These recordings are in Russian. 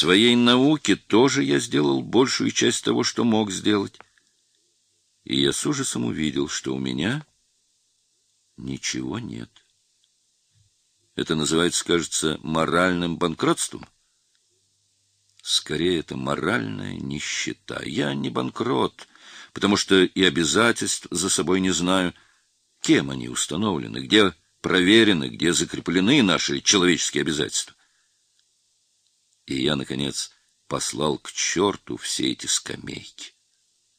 своей науке тоже я сделал большую часть того, что мог сделать. И я с ужасом увидел, что у меня ничего нет. Это называется, кажется, моральным банкротством. Скорее, это моральная нищета. Я не банкрот, потому что и обязательств за собой не знаю. Кем они установлены, где проверены, где закреплены наши человеческие обязательства. И я, наконец, послал к черту все эти скамейки.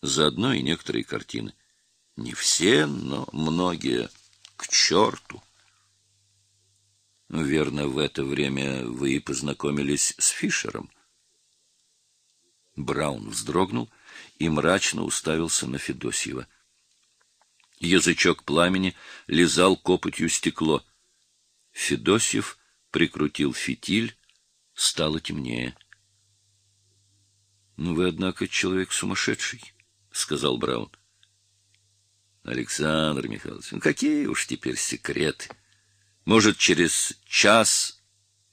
Заодно и некоторые картины. Не все, но многие к черту. Верно, в это время вы познакомились с Фишером. Браун вздрогнул и мрачно уставился на Федосьева. Язычок пламени лизал копотью стекло. Федосьев прикрутил фитиль, стало темнее. — Ну, вы, однако, человек сумасшедший, — сказал Браун. — Александр Михайлович, ну какие уж теперь секреты! — может, через час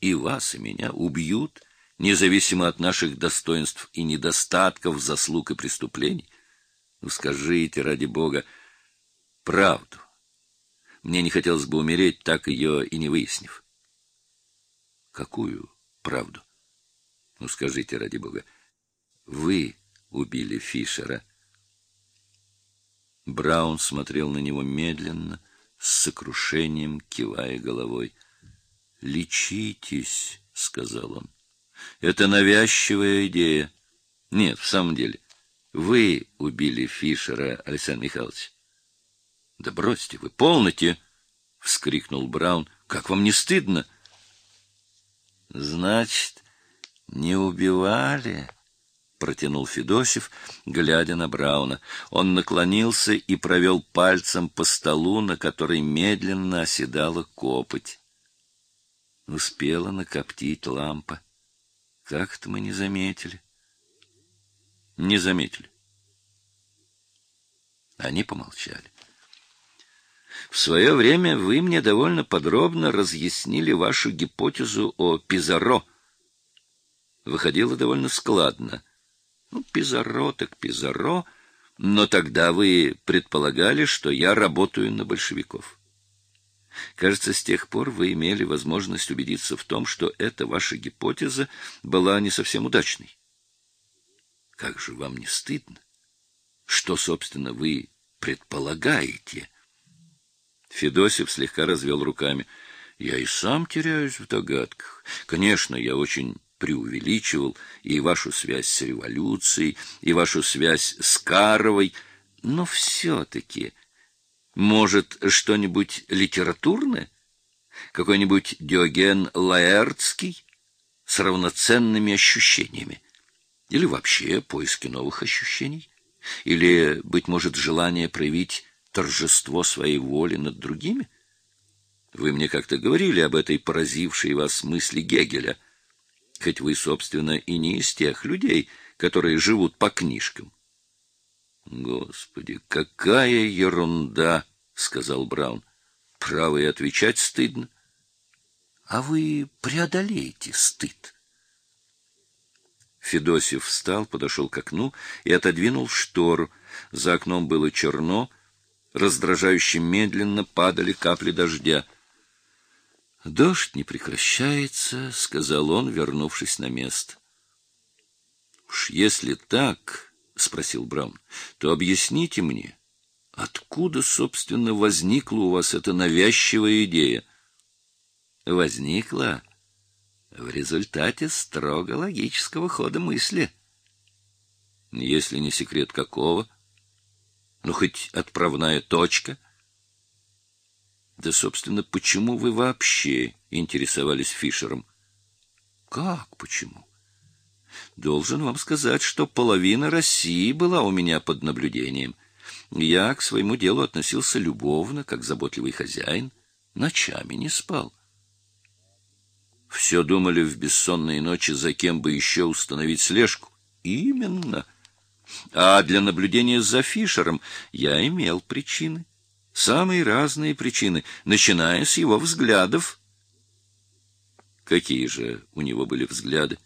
и вас, и меня убьют, независимо от наших достоинств и недостатков, заслуг и преступлений? Ну, скажите, ради Бога, правду. Мне не хотелось бы умереть, так ее и не выяснив. Какую правду? Ну, скажите, ради Бога, вы убили Фишера. Браун смотрел на него медленно, с сокрушением кивая головой. «Лечитесь», — сказал он. «Это навязчивая идея. Нет, в самом деле, вы убили Фишера, Александр Михайлович». «Да бросьте вы, полноте!» — вскрикнул Браун. «Как вам не стыдно?» «Значит, не убивали?» — протянул Федосев, глядя на Брауна. Он наклонился и провел пальцем по столу, на который медленно оседала копоть. Успела накоптить лампа. Как это мы не заметили? Не заметили. Они помолчали. В свое время вы мне довольно подробно разъяснили вашу гипотезу о Пизаро. Выходило довольно складно — ну, Пизаро так Пизаро, но тогда вы предполагали, что я работаю на большевиков. Кажется, с тех пор вы имели возможность убедиться в том, что эта ваша гипотеза была не совсем удачной. Как же вам не стыдно? Что, собственно, вы предполагаете? Федосев слегка развел руками. Я и сам теряюсь в догадках. Конечно, я очень преувеличивал и вашу связь с революцией, и вашу связь с Каровой, но все-таки, может, что-нибудь литературное? Какой-нибудь Диоген Лаэртский с равноценными ощущениями? Или вообще поиски новых ощущений? Или, быть может, желание проявить торжество своей воли над другими? Вы мне как-то говорили об этой поразившей вас мысли Гегеля — хоть вы, собственно, и не из тех людей, которые живут по книжкам. Господи, какая ерунда, сказал Браун. Право и отвечать стыдно. А вы преодолеете стыд. Федосев встал, подошел к окну и отодвинул штору. За окном было черно, раздражающе медленно падали капли дождя. Дождь не прекращается, сказал он, вернувшись на место. Уж если так, спросил Браун, то объясните мне, откуда, собственно, возникла у вас эта навязчивая идея? Возникла в результате строго логического хода мысли. Если не секрет какого, ну хоть отправная точка — да, собственно, почему вы вообще интересовались Фишером? Как почему? Должен вам сказать, что половина России была у меня под наблюдением. Я к своему делу относился любовно, как заботливый хозяин, ночами не спал. Все думали в бессонные ночи, за кем бы еще установить слежку. Именно. А для наблюдения за Фишером я имел причины самые разные причины, начиная с его взглядов. Какие же у него были взгляды?